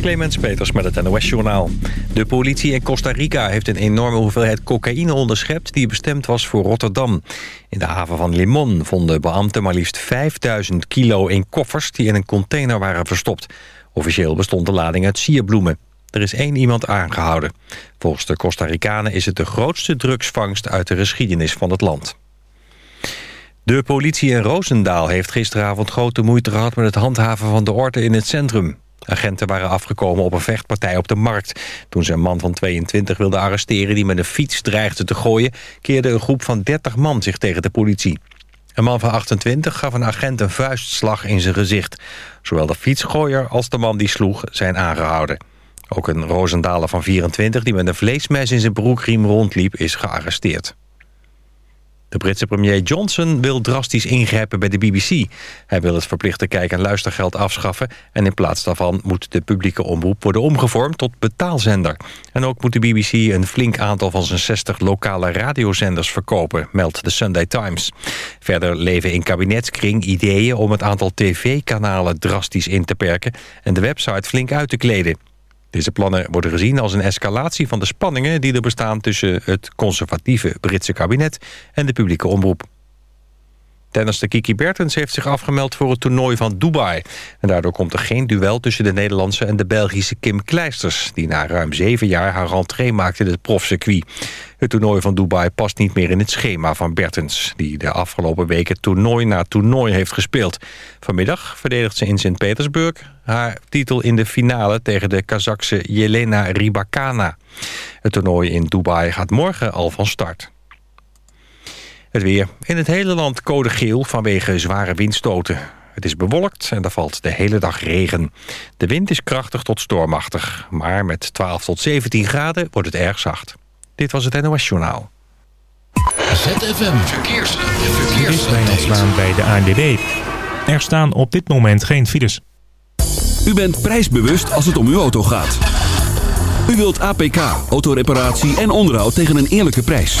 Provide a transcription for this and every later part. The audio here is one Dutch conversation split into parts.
Clemens Peters met het NOS-journaal. De politie in Costa Rica heeft een enorme hoeveelheid cocaïne onderschept... die bestemd was voor Rotterdam. In de haven van Limon vonden beambten maar liefst 5000 kilo in koffers... die in een container waren verstopt. Officieel bestond de lading uit sierbloemen. Er is één iemand aangehouden. Volgens de Costa Ricanen is het de grootste drugsvangst... uit de geschiedenis van het land. De politie in Roosendaal heeft gisteravond grote moeite gehad... met het handhaven van de orde in het centrum. Agenten waren afgekomen op een vechtpartij op de markt. Toen ze een man van 22 wilden arresteren die met een fiets dreigde te gooien... keerde een groep van 30 man zich tegen de politie. Een man van 28 gaf een agent een vuistslag in zijn gezicht. Zowel de fietsgooier als de man die sloeg zijn aangehouden. Ook een Roosendaler van 24 die met een vleesmes in zijn broekriem rondliep is gearresteerd. De Britse premier Johnson wil drastisch ingrijpen bij de BBC. Hij wil het verplichte kijk- en luistergeld afschaffen... en in plaats daarvan moet de publieke omroep worden omgevormd tot betaalzender. En ook moet de BBC een flink aantal van zijn 60 lokale radiozenders verkopen... meldt de Sunday Times. Verder leven in kabinetskring ideeën om het aantal tv-kanalen drastisch in te perken... en de website flink uit te kleden. Deze plannen worden gezien als een escalatie van de spanningen... die er bestaan tussen het conservatieve Britse kabinet en de publieke omroep. Tennister Kiki Bertens heeft zich afgemeld voor het toernooi van Dubai. En daardoor komt er geen duel tussen de Nederlandse en de Belgische Kim Kleisters... die na ruim zeven jaar haar rentree maakte in het profcircuit. Het toernooi van Dubai past niet meer in het schema van Bertens... die de afgelopen weken toernooi na toernooi heeft gespeeld. Vanmiddag verdedigt ze in Sint-Petersburg haar titel in de finale... tegen de Kazakse Jelena Rybakana. Het toernooi in Dubai gaat morgen al van start. Het weer. In het hele land code geel vanwege zware windstoten. Het is bewolkt en er valt de hele dag regen. De wind is krachtig tot stormachtig. Maar met 12 tot 17 graden wordt het erg zacht. Dit was het NOS Journaal. ZFM Verkeers. Dit is Wijnand Zwaan bij de ANWB. Er staan op dit moment geen files. U bent prijsbewust als het om uw auto gaat. U wilt APK, autoreparatie en onderhoud tegen een eerlijke prijs.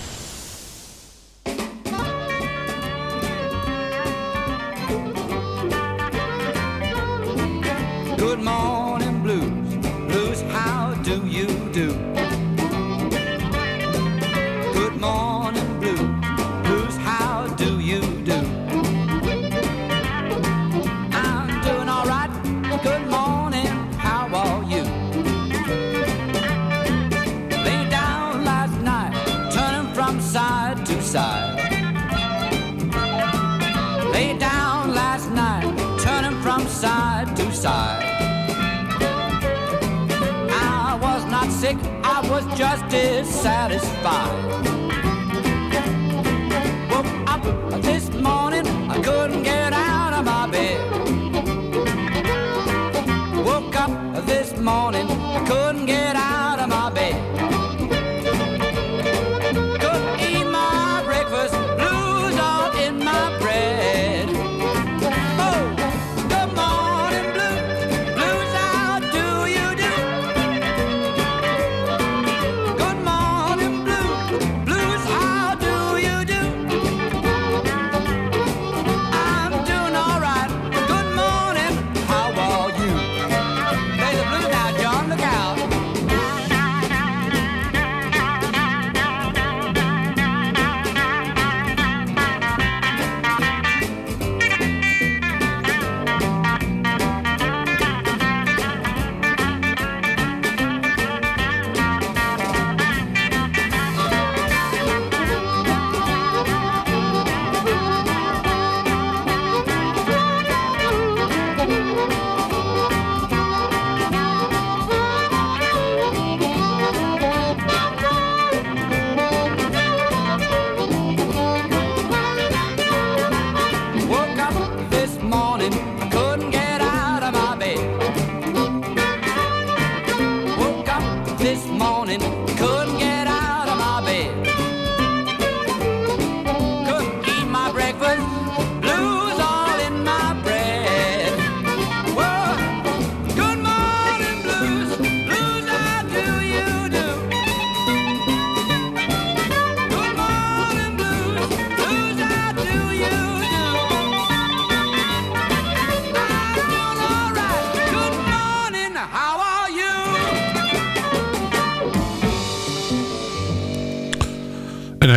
Just dissatisfied.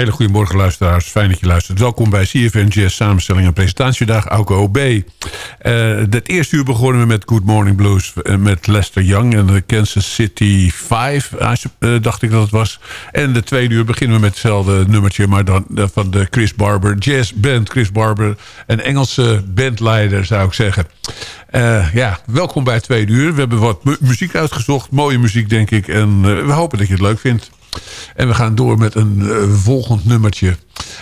Hele goede morgen luisteraars. Fijn dat je luistert. Welkom bij CFN Jazz samenstelling en presentatiedag Auke OB. Eh het eerste uur begonnen we met Good Morning Blues eh, met Lester Young en de Kansas City 5, eh, dacht ik dat het was. En de tweede uur beginnen we met hetzelfde nummertje, maar dan van de Chris Barber Jazz Band. Chris Barber, een Engelse bandleider zou ik zeggen. Ja, welkom bij het tweede uur. We hebben wat mu- muziek uitgezocht, mooie muziek denk ik. En we hopen dat je het leuk vindt. En we gaan door met een eh, volgend nummertje.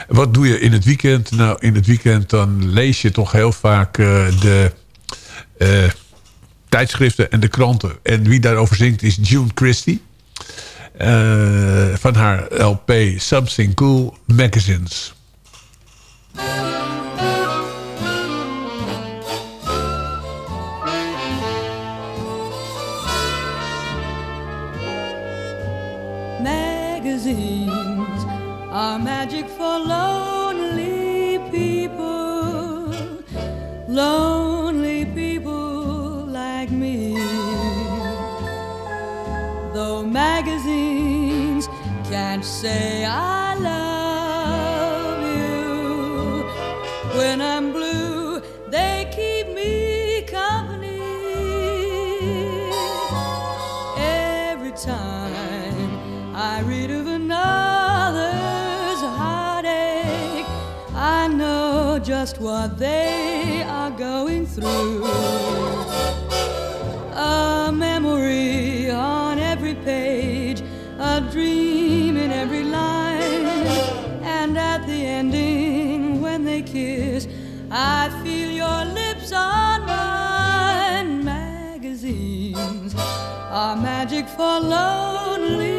Wat doe je in het weekend? Nou, in het weekend dan lees je toch heel vaak eh, de eh, tijdschriften en de kranten. En wie daarover zingt is June Christie. Van haar LP Something Cool. Magazines lonely people like me. Though magazines can't say I love you, when I'm blue, they keep me company. Every time I read of another's heartache, I know just what they through. A memory on every page, a dream in every line, and at the ending, when they kiss, I feel your lips on mine. Magazines are magic for lonely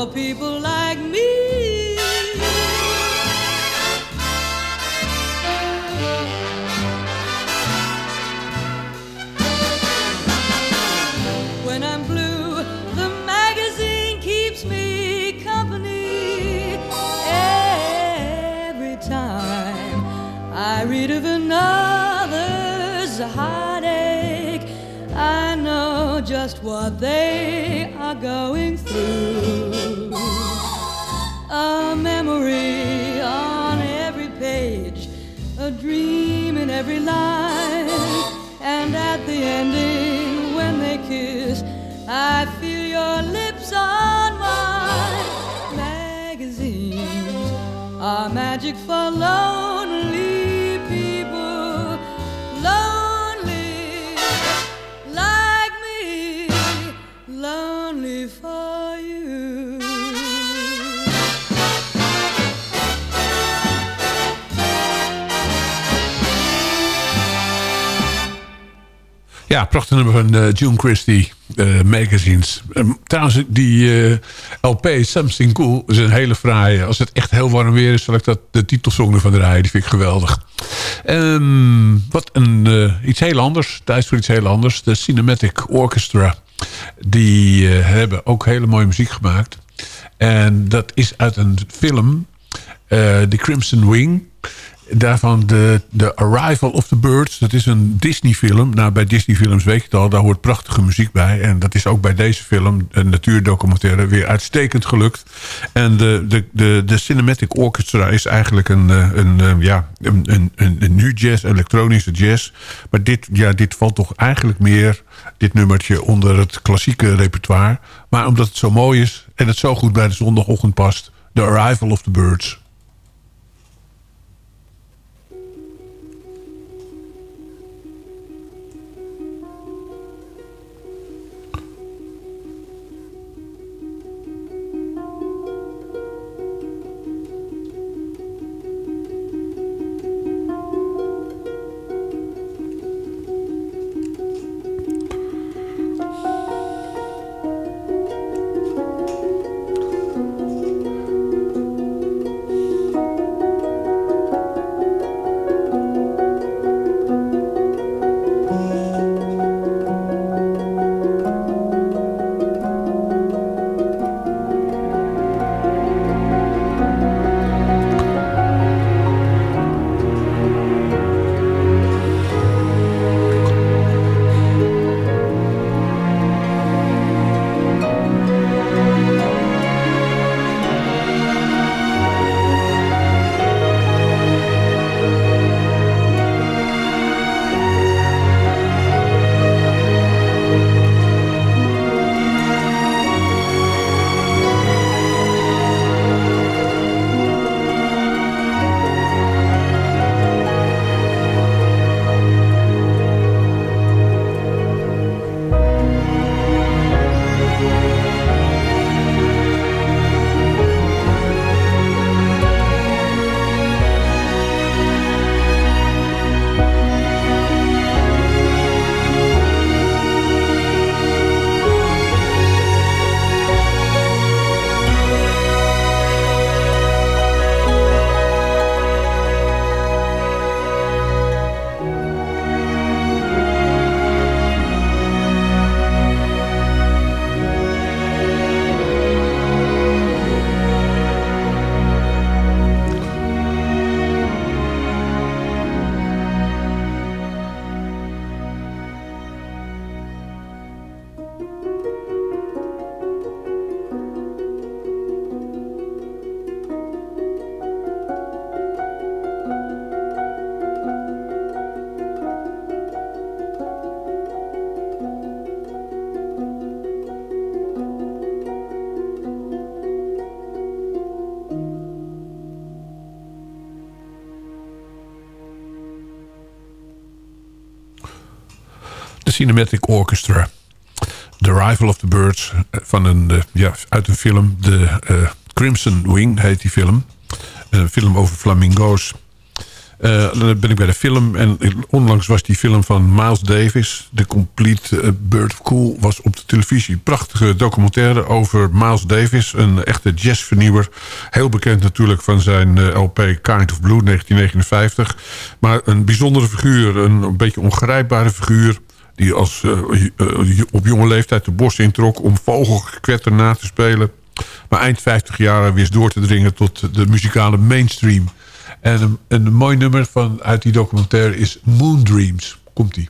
for people like me. When I'm blue, the magazine keeps me company. Every time I read of another's heartache, I know just what they are going through. Memory on every page, a dream in every line, and at the ending, when they kiss, I feel your lips on mine. Magazines are magic for lonely Ja, prachtig nummer van eh, June Christie eh, magazines. Ehm, trouwens, die eh, LP Something Cool is een hele fraaie. Als het echt heel warm weer is, zal ik dat de titelsong ervan draaien. Die vind ik geweldig. Ehm, wat een, iets heel anders. Tijd voor iets heel anders. De Cinematic Orchestra. Die hebben ook hele mooie muziek gemaakt. En dat is uit een film, The Crimson Wing. Daarvan de, de Arrival of the Birds. Dat is een Disney film. Nou, bij Disney films weet je het al. Daar hoort prachtige muziek bij. En dat is ook bij deze film, een natuurdocumentaire, weer uitstekend gelukt. En de, de, de, de Cinematic Orchestra is eigenlijk een, eh, een, eh, ja, een, een, een, een nu jazz, elektronische jazz. Maar dit, ja, dit valt toch eigenlijk meer, dit nummertje, onder het klassieke repertoire. Maar omdat het zo mooi is en het zo goed bij de zondagochtend past. The Arrival of the Birds. Cinematic Orchestra. The Arrival of the Birds eh, van een, eh, ja, uit een film. De eh, Crimson Wing heet die film. Een film over flamingo's. Dan ben ik bij de film. En onlangs was die film van Miles Davis. The Complete Bird of Cool was op de televisie. Prachtige documentaire over Miles Davis. Een echte jazzvernieuwer. Heel bekend natuurlijk van zijn LP Kind of Blue 1959. Maar een bijzondere figuur. Een beetje ongrijpbare figuur die als, eh, eh, op jonge leeftijd de bos introk... om vogelgekwetter na te spelen. Maar eind 50 jaar wist door te dringen tot de muzikale mainstream. En een, een mooi nummer van, uit die documentaire is Moon Dreams. Komt-ie.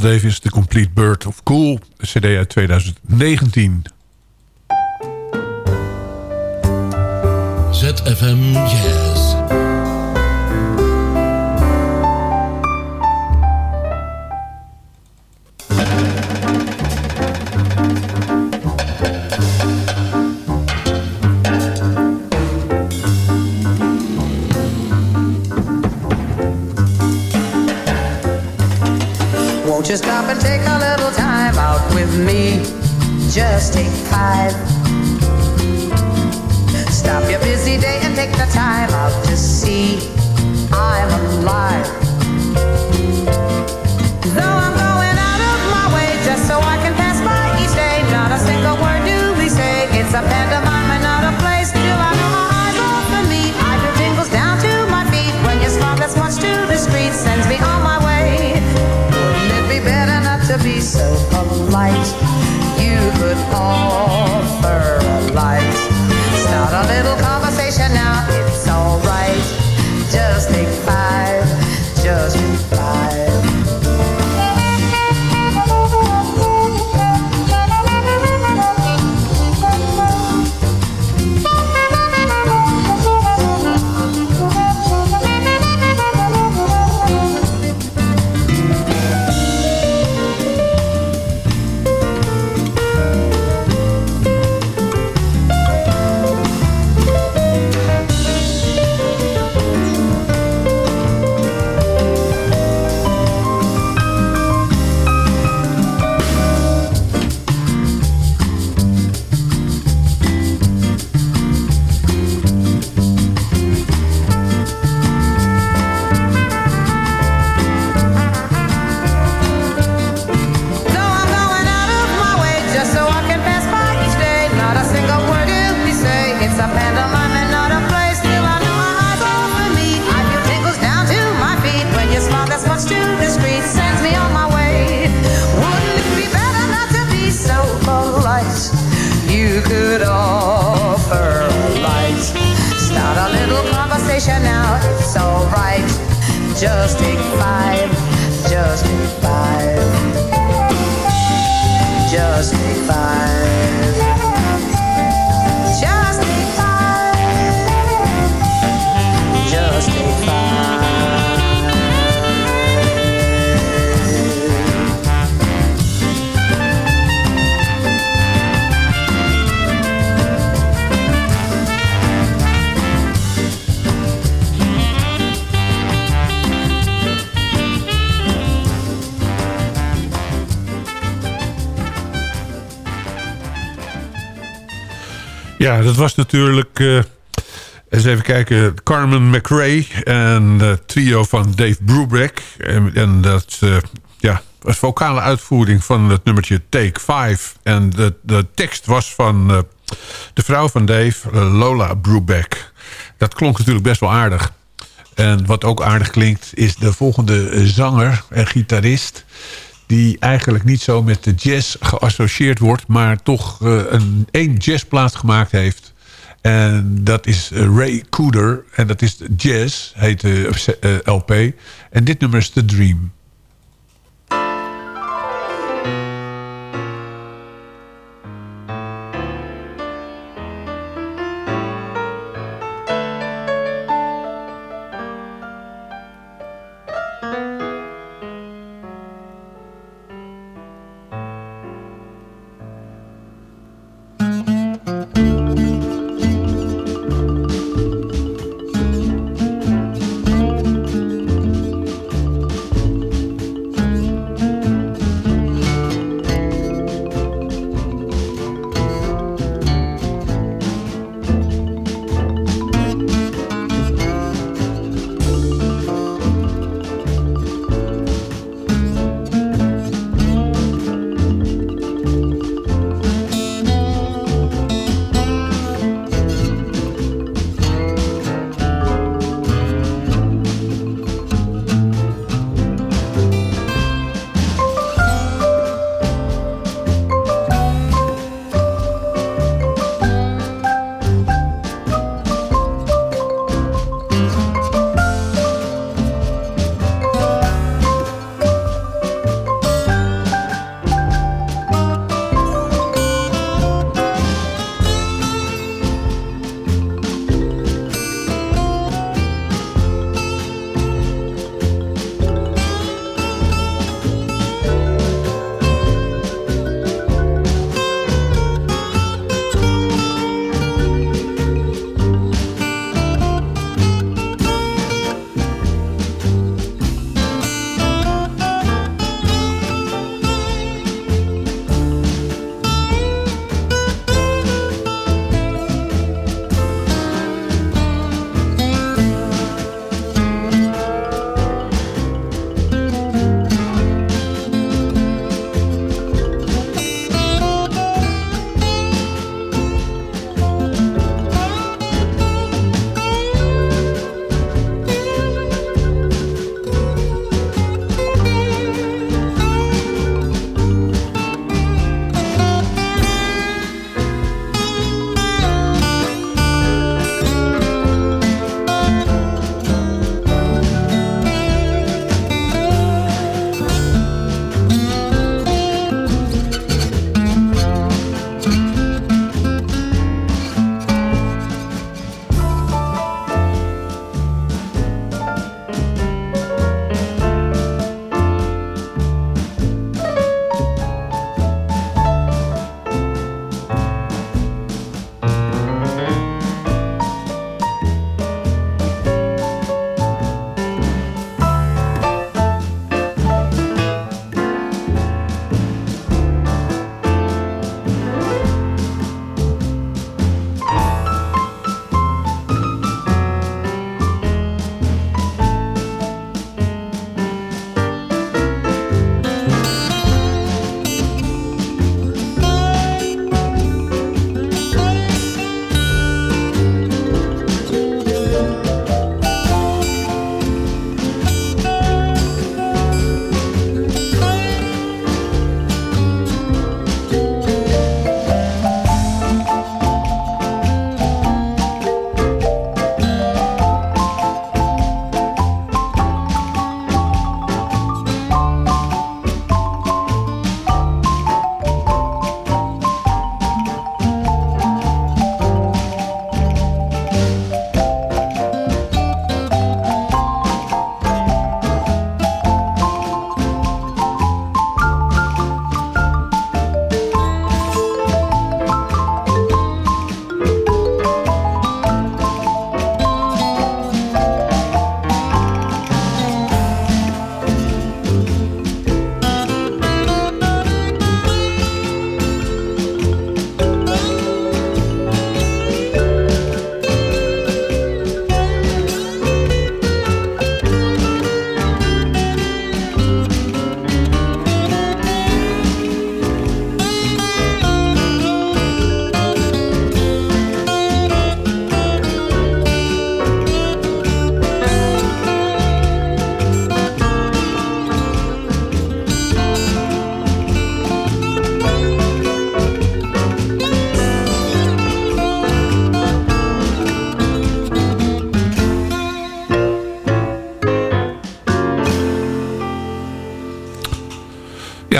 Davis, The Complete Bird of Cool. cd uit 2019. ZFM Jazz. Ja, dat was natuurlijk... eh, eens even kijken. Carmen McRae en het trio van Dave Brubeck. En, en dat... eh, ja, was vocale uitvoering van het nummertje Take 5. En de, de tekst was van eh, de vrouw van Dave, Lola Brubeck. Dat klonk natuurlijk best wel aardig. En wat ook aardig klinkt is de volgende zanger en gitarist... die eigenlijk niet zo met de jazz geassocieerd wordt... maar toch eh, een één jazzplaat gemaakt heeft. En dat is eh, Ray Cooder. En dat is jazz, heet de eh, LP. En dit nummer is The Dream.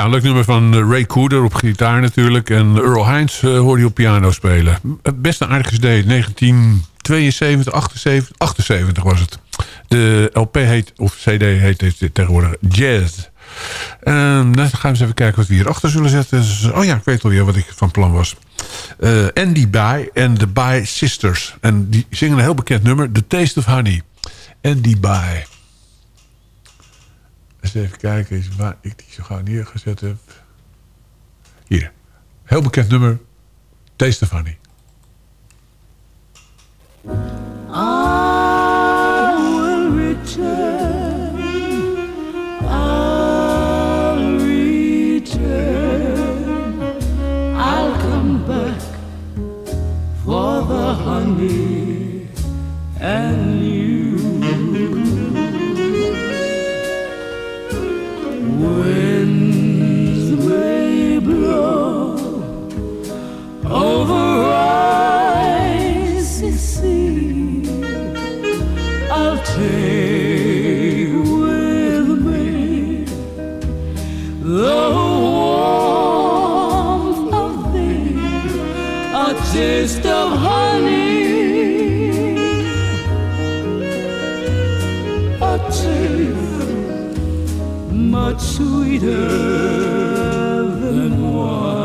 Een leuk nummer van eh, Ray Cooder op gitaar natuurlijk. En Earl Hines uh, hoorde je op piano spelen. Het best een aardige CD. 1972, 78, 78 was het. De LP heet, of CD heet tegenwoordig Jazz. Um, dan gaan we eens even kijken wat we hierachter zullen zetten. Oh ja, ik weet alweer wat ik van plan was. Uh, Andy By en de By Sisters. En die zingen een heel bekend nummer. The Taste of Honey. Andy By. Eens even kijken waar ik die zo gauw neergezet heb. Hier. Heel bekend nummer. Taste of Honey. I will return. I'll return. I'll come back for the honey and sweeter than wine.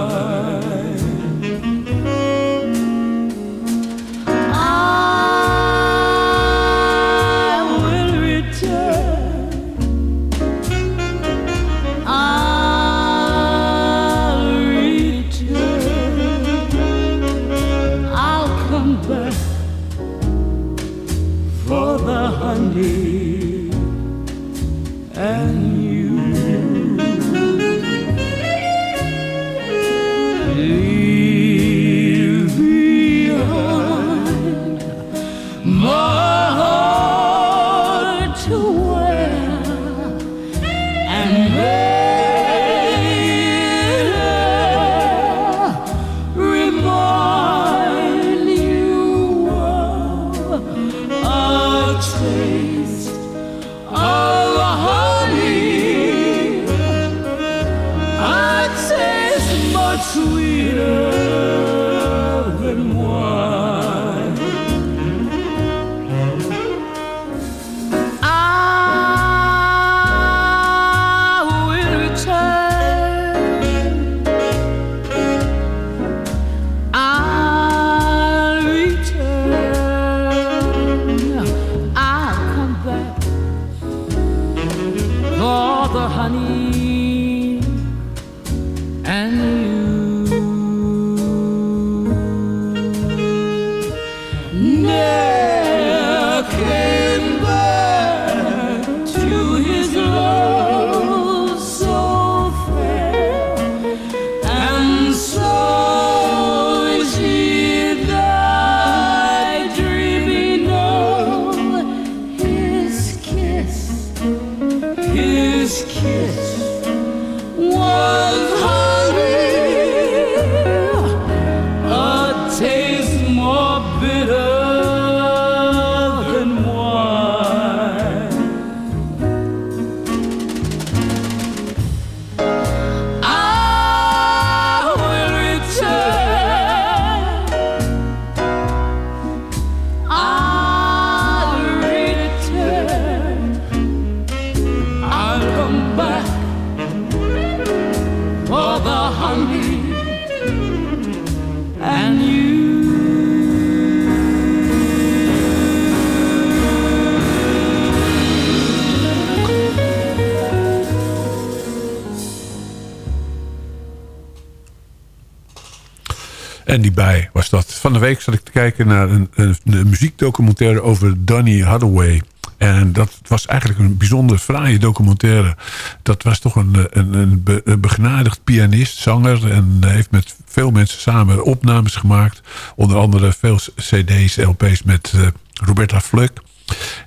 Week zat ik te kijken naar een, een, muziekdocumentaire over Donny Hathaway. En dat was eigenlijk een bijzonder fraaie documentaire. Dat was toch een, een, een, be- een begnadigd pianist, zanger. En heeft met veel mensen samen opnames gemaakt. Onder andere veel cd's, lp's met eh, Roberta Fleck.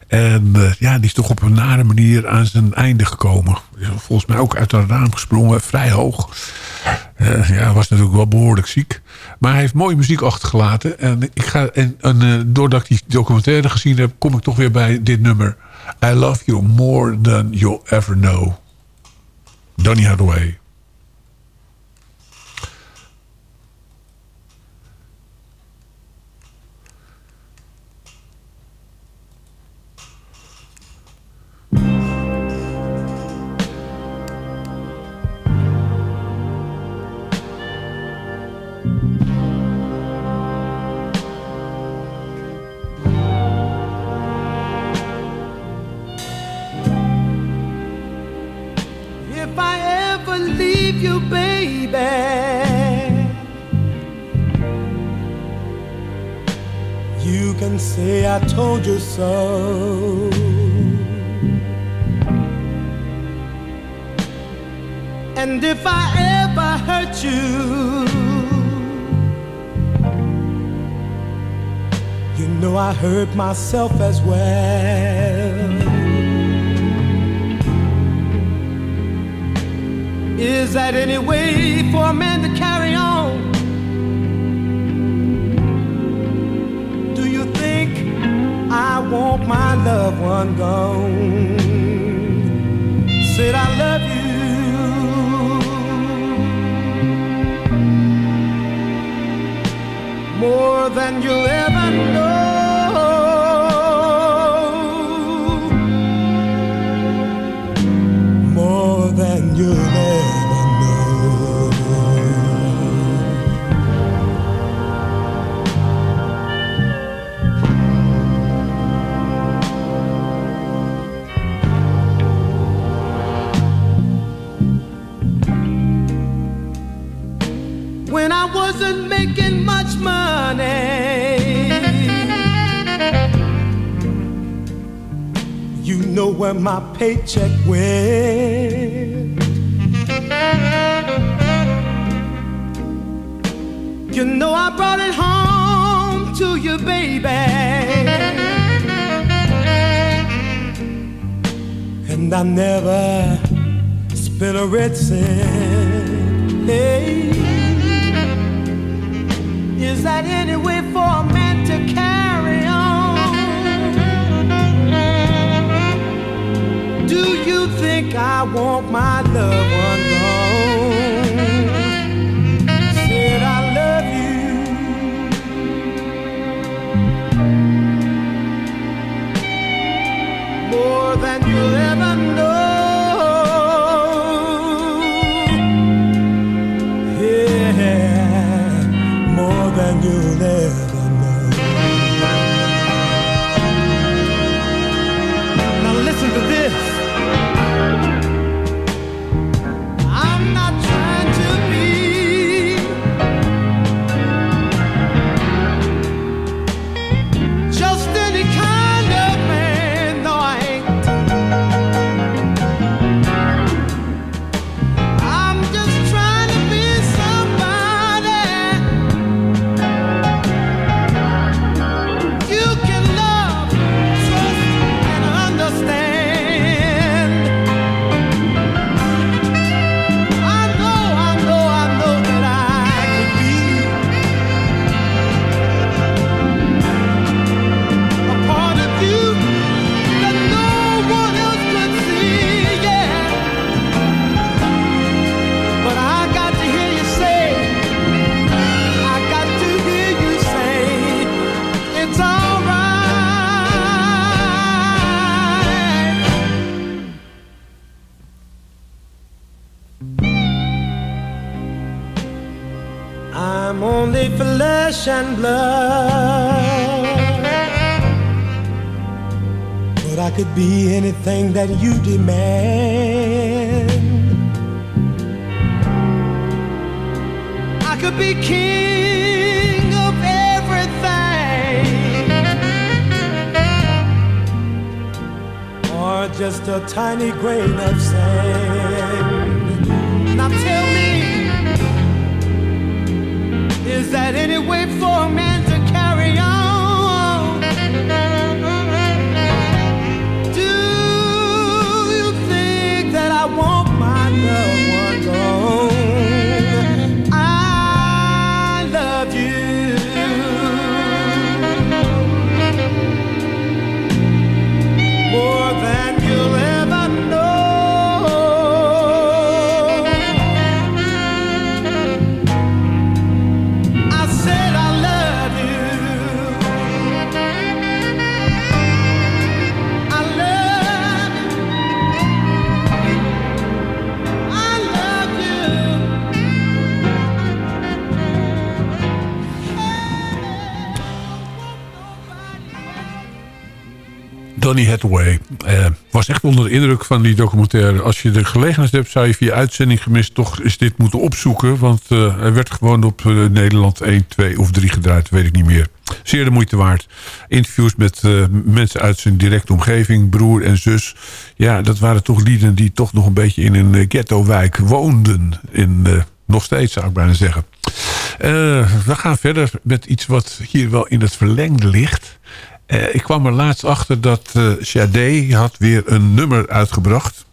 En eh, ja, die is toch op een nare manier aan zijn einde gekomen. Volgens mij ook uit een raam gesprongen, vrij hoog. Eh, ja, was natuurlijk wel behoorlijk ziek. Maar hij heeft mooie muziek achtergelaten. En, ik ga, en, en eh, doordat ik die documentaire gezien heb... kom ik toch weer bij dit nummer. I love you more than you'll ever know. Donny Hathaway. Say I told you so. And if I ever hurt you, you know I hurt myself as well. Is that any way for a man to carry I want my loved one gone? Said I love you. More than you'll ever know. More than you'll know where my paycheck went. You know I brought it home to you, baby. And I never spent a red cent. Hey. Is that any way for a Do you think I want my loved one I'm only flesh and blood, but I could be anything that you demand. I could be king of everything, or just a tiny grain of sand. Now tell is that any way for a man Donny Hathaway. Eh, was echt onder de indruk van die documentaire. Als je de gelegenheid hebt, zou je via uitzending gemist... toch eens dit moeten opzoeken. Want eh, hij werd gewoon op eh, Nederland 1, 2 of 3 gedraaid. Weet ik niet meer. Zeer de moeite waard. Interviews met mensen uit zijn directe omgeving. Broer en zus. Ja, dat waren toch lieden die toch nog een beetje in een ghetto-wijk woonden. In, nog steeds zou ik bijna zeggen. We gaan verder met iets wat hier wel in het verlengde ligt. Eh, ik kwam er laatst achter dat eh Sade had weer een nummer uitgebracht.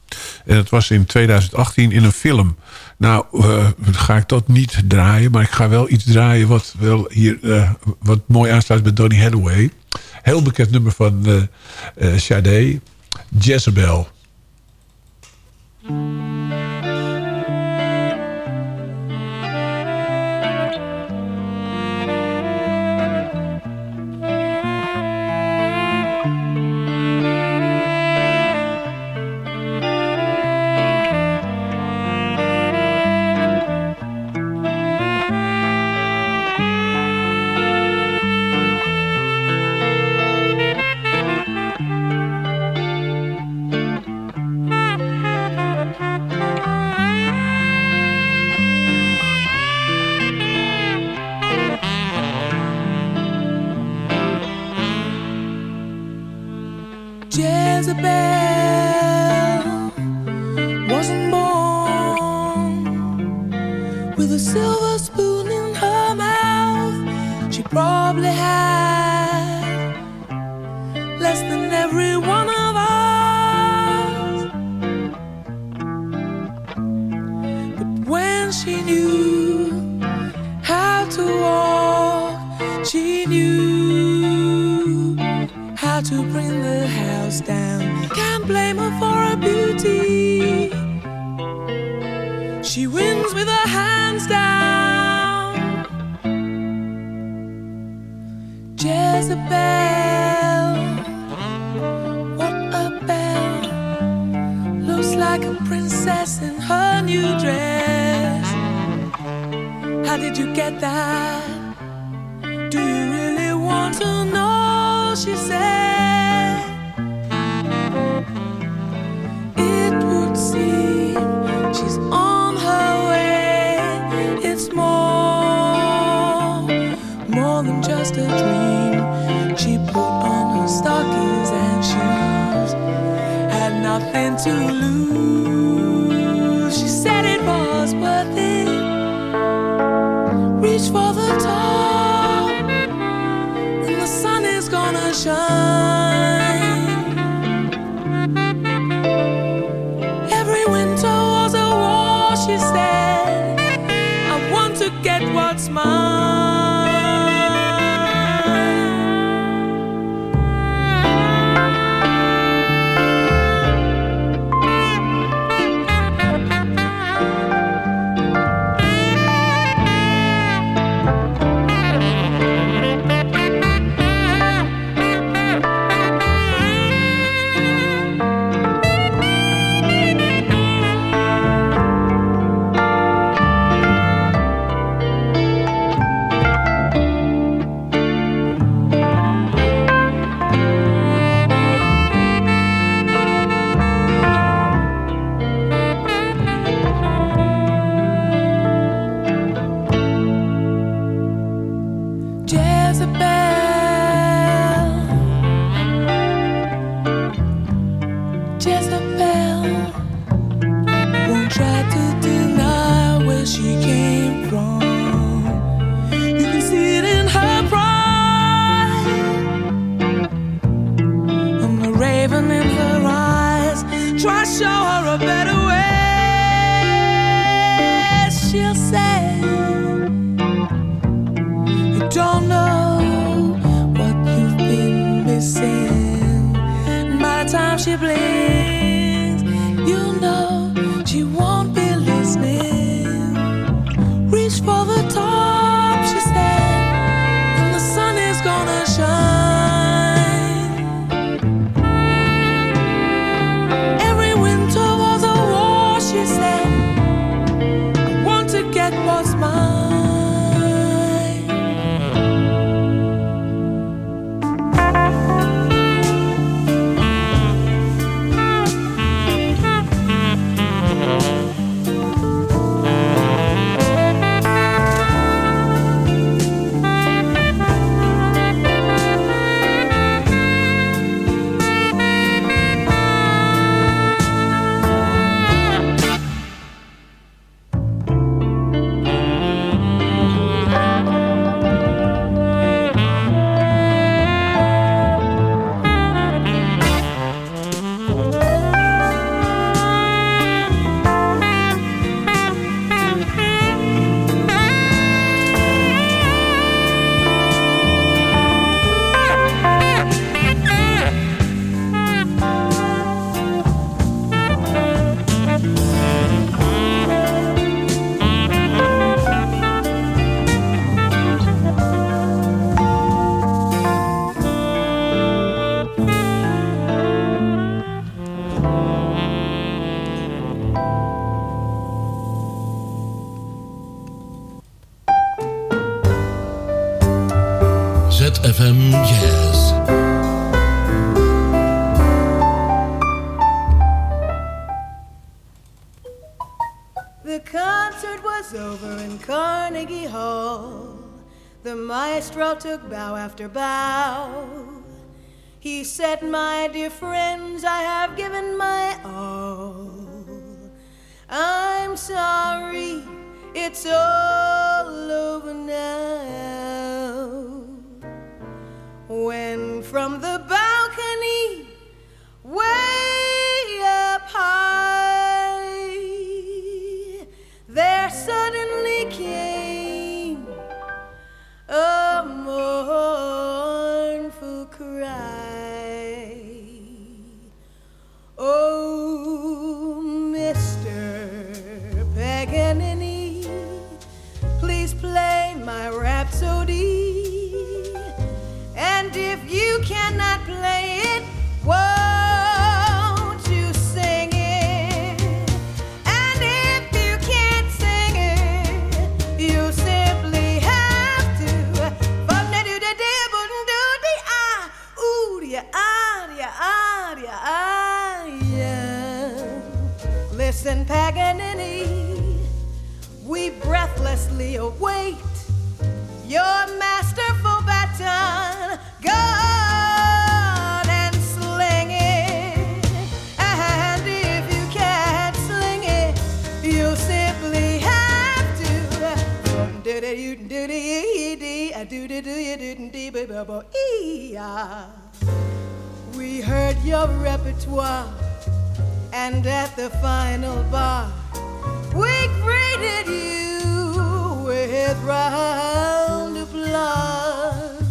En dat was in 2018 in een film. Nou, eh, ga ik dat niet draaien. Maar ik ga wel iets draaien wat wel hier wat mooi aansluit bij Donny Hathaway. Heel bekend nummer van eh, Sade. Jezebel her new dress. How did you get that? Do you really want to know? She said. It would seem she's on her way. It's more, more than just a dream. She put on her stockings and shoes, had nothing to lose. Said it was worth it. Reach for the top, and the sun is gonna shine. Trust so Jazz. The concert was over in Carnegie Hall. The maestro took bow after bow. He said, My dear friends, I have given my all. I'm sorry, it's all over now. When from the ah. We heard your repertoire, and at the final bar, we greeted you with round applause.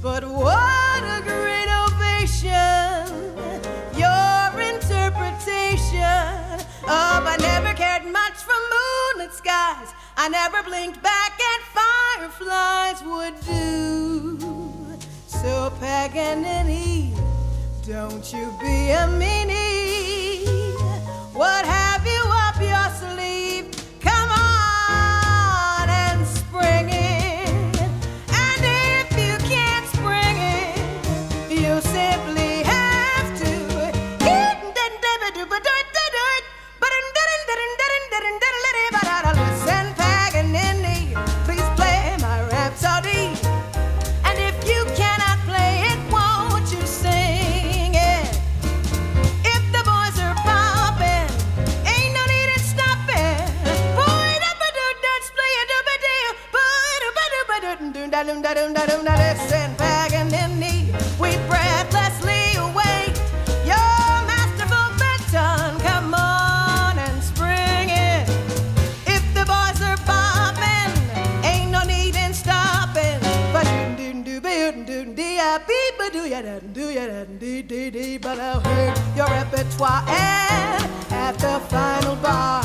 But what a great ovation! Your interpretation of I never cared much for moonlit skies. I never blinked back at fireflies would do. Paganini, don't you be a meanie. What have dum da dum da dum da dum da. Listen, Paganini, we breathlessly await your masterful baton. Come on and spring it. If the boys are popping, ain't no need in stopping. But do do do ba do do dee ah beep ba do ya da do ya da dee dee dee. But I heard your repertoire and at the final bar,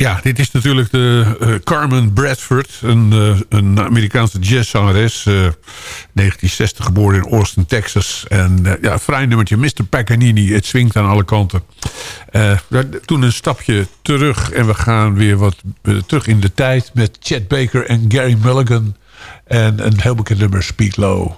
Ja, dit is natuurlijk de eh, Carmen Bradford, een, eh, een Amerikaanse jazzzangeres. eh 1960 geboren in Austin, Texas. En eh, ja, vrij nummertje, Mr. Paganini. Het swingt aan alle kanten. Eh, toen een stapje terug en we gaan weer wat eh, terug in de tijd... met Chet Baker en Gary Mulligan. En een heel bekend nummer, Speak Low.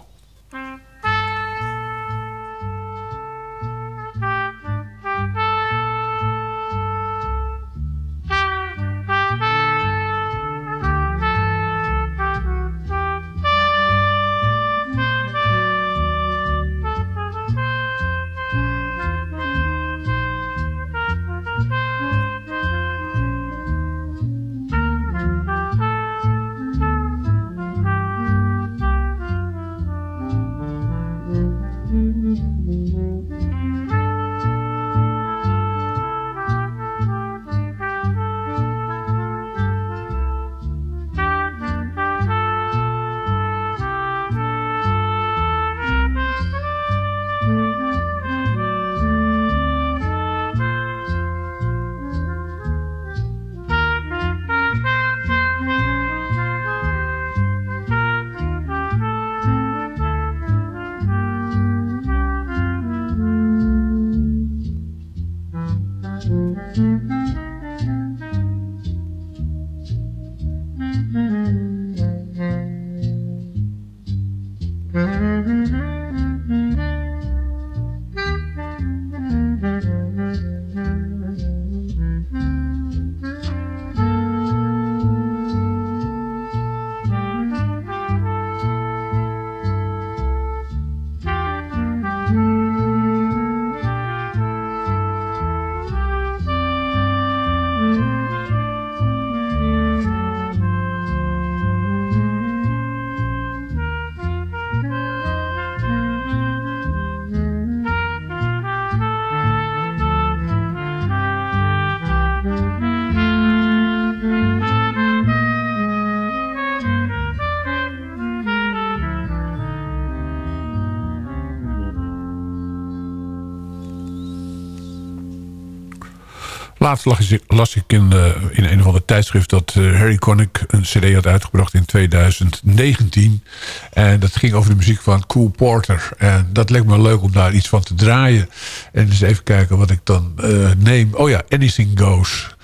Laatst las ik, in, eh, in een of ander tijdschrift... dat eh, Harry Connick een cd had uitgebracht in 2019. En dat ging over de muziek van Cool Porter. En dat leek me leuk om daar iets van te draaien. En eens even kijken wat ik dan eh, neem. Oh ja, Anything Goes.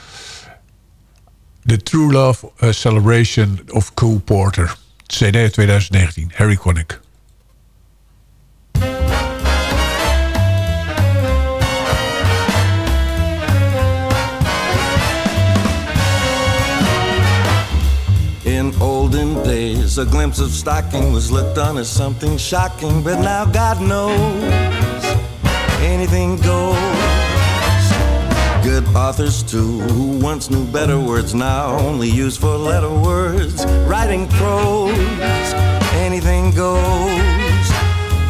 The True Love Celebration of Cool Porter. CD uit 2019. Harry Connick. In olden days, a glimpse of stocking was looked on as something shocking, but now God knows anything goes. Good authors, too, who once knew better words, now only use four letter words. Writing prose, anything goes.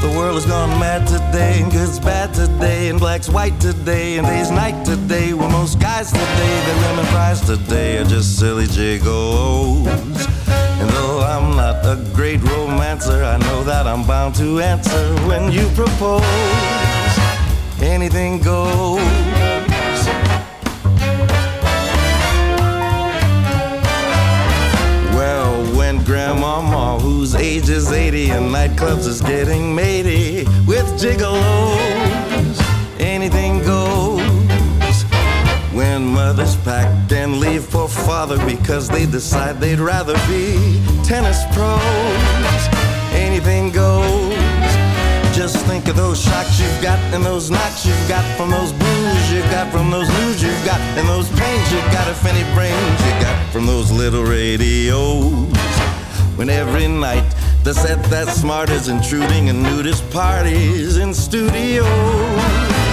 The world has gone mad today, and good's bad today, and black's white today, and day's night today. Well, most guys today, the lemon fries today are just silly jiggles. And though I'm not a great romancer, I know that I'm bound to answer when you propose. Anything goes. Well, whose age is 80 and nightclubs is getting matey with gigolos, anything goes. When mothers pack and leave for father because they decide they'd rather be tennis pros, anything goes. Just think of those shocks you've got and those knocks you've got from those blues you've got from those news you've got and those pains you've got if any brains you got from those little radios. When every night the set that's smart is intruding in nudist parties in studios.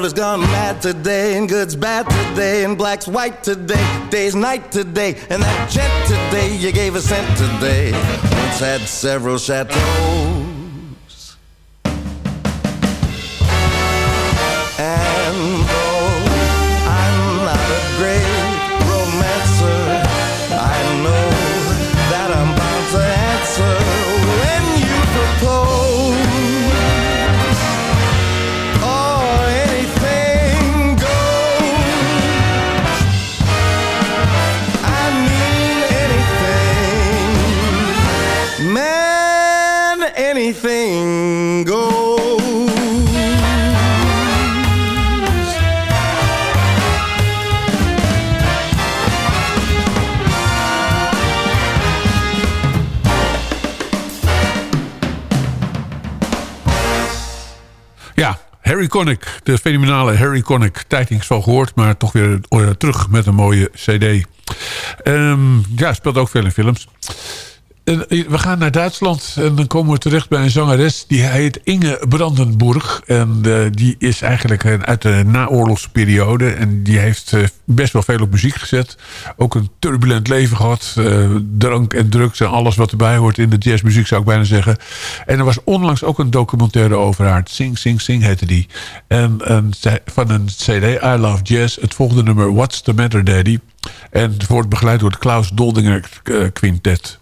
World has gone mad today, and good's bad today, and black's white today, day's night today, and that jet today you gave a cent today. Once had several chateaux. Harry Connick. De fenomenale Harry Connick. Tijd niks van gehoord, maar toch weer eh, terug met een mooie cd. Ehm, ja, speelt ook veel in films. Eh, we gaan naar Duitsland en dan komen we terecht bij een zangeres. Die heet Inge Brandenburg. En eh, die is eigenlijk eh, uit de naoorlogsperiode. En die heeft best wel veel op muziek gezet. Ook een turbulent leven gehad. Eh, drank en drugs en alles wat erbij hoort in de jazzmuziek zou ik bijna zeggen. En er was onlangs ook een documentaire over haar. Sing, Sing, Sing heette die. En, van een cd, I Love Jazz. Het volgende nummer, What's the Matter Daddy. En het wordt begeleid door het Klaus Doldinger Quintet.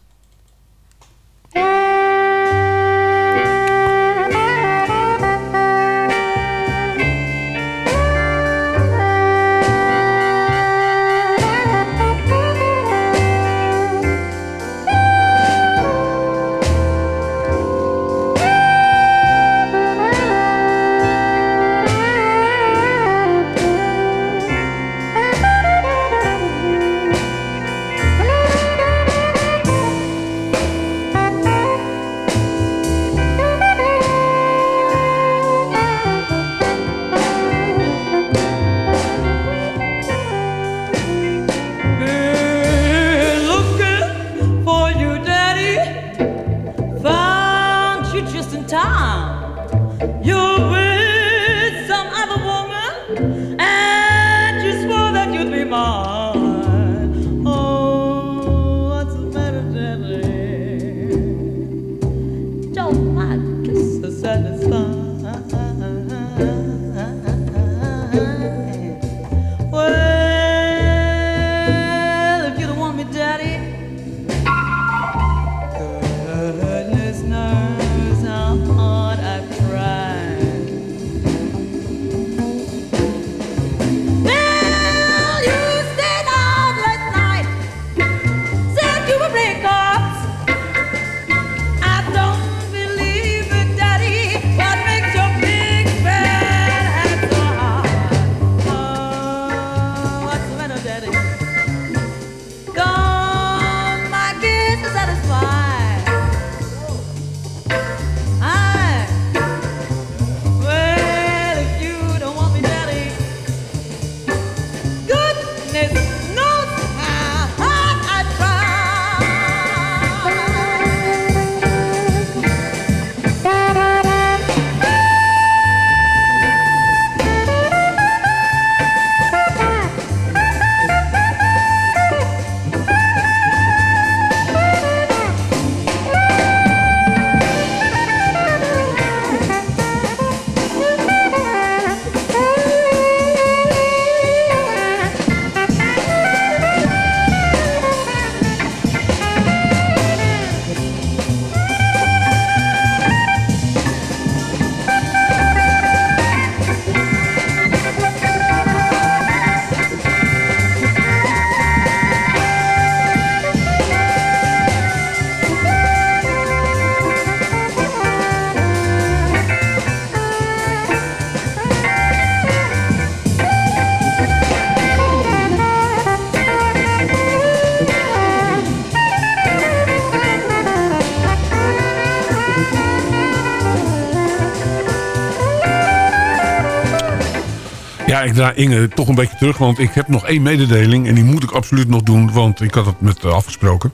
Ik draai Inge toch een beetje terug, want ik heb nog één mededeling... en die moet ik absoluut nog doen, want ik had het met haar afgesproken.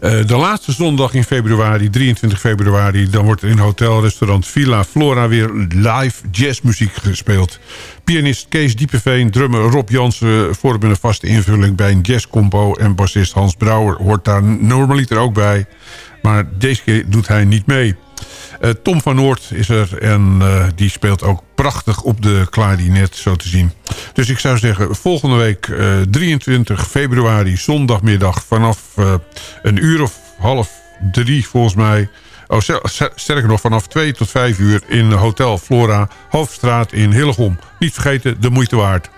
Eh, de laatste zondag in februari, 23 februari... dan wordt er in hotelrestaurant Villa Flora weer live jazzmuziek gespeeld. Pianist Kees Diepeveen, drummer Rob Jansen... vormen een vaste invulling bij een jazzcompo... en bassist Hans Brouwer hoort daar normaliter ook bij. Maar deze keer doet hij niet mee. Eh, Tom van Noort is er en eh, die speelt ook prachtig op de klarinet, zo te zien. Dus ik zou zeggen, volgende week eh, 23 februari, zondagmiddag... vanaf eh, een uur of half drie volgens mij... Oh, ster- ster- sterker nog, vanaf 2 tot 5 uur in Hotel Flora, Hoofdstraat in Hillegom. Niet vergeten, de moeite waard.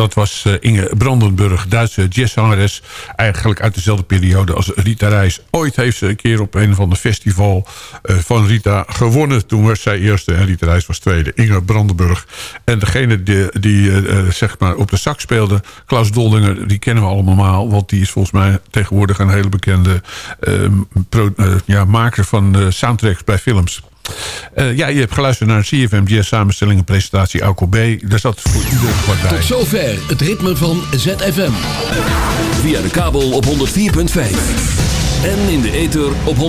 Dat was eh, Inge Brandenburg, Duitse jazzzangeres. Eigenlijk uit dezelfde periode als Rita Reis. Ooit heeft ze een keer op een of ander festival eh, van Rita gewonnen. Toen was zij eerste en Rita Reis was tweede. Inge Brandenburg. En degene die, die eh, zeg maar op de zak speelde, Klaus Doldinger... die kennen we allemaal, want die is volgens mij tegenwoordig... een hele bekende eh, pro- eh, ja, maker van soundtracks bij films. Eh, ja, je hebt geluisterd naar een CFM Jazz samenstelling en presentatie Alco B. Daar zat voor iedereen wat bij. Tot zover het ritme van ZFM. Via de kabel op 104.5. En in de ether op 106.9.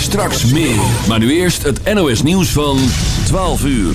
Straks meer. Maar nu eerst het NOS nieuws van 12 uur.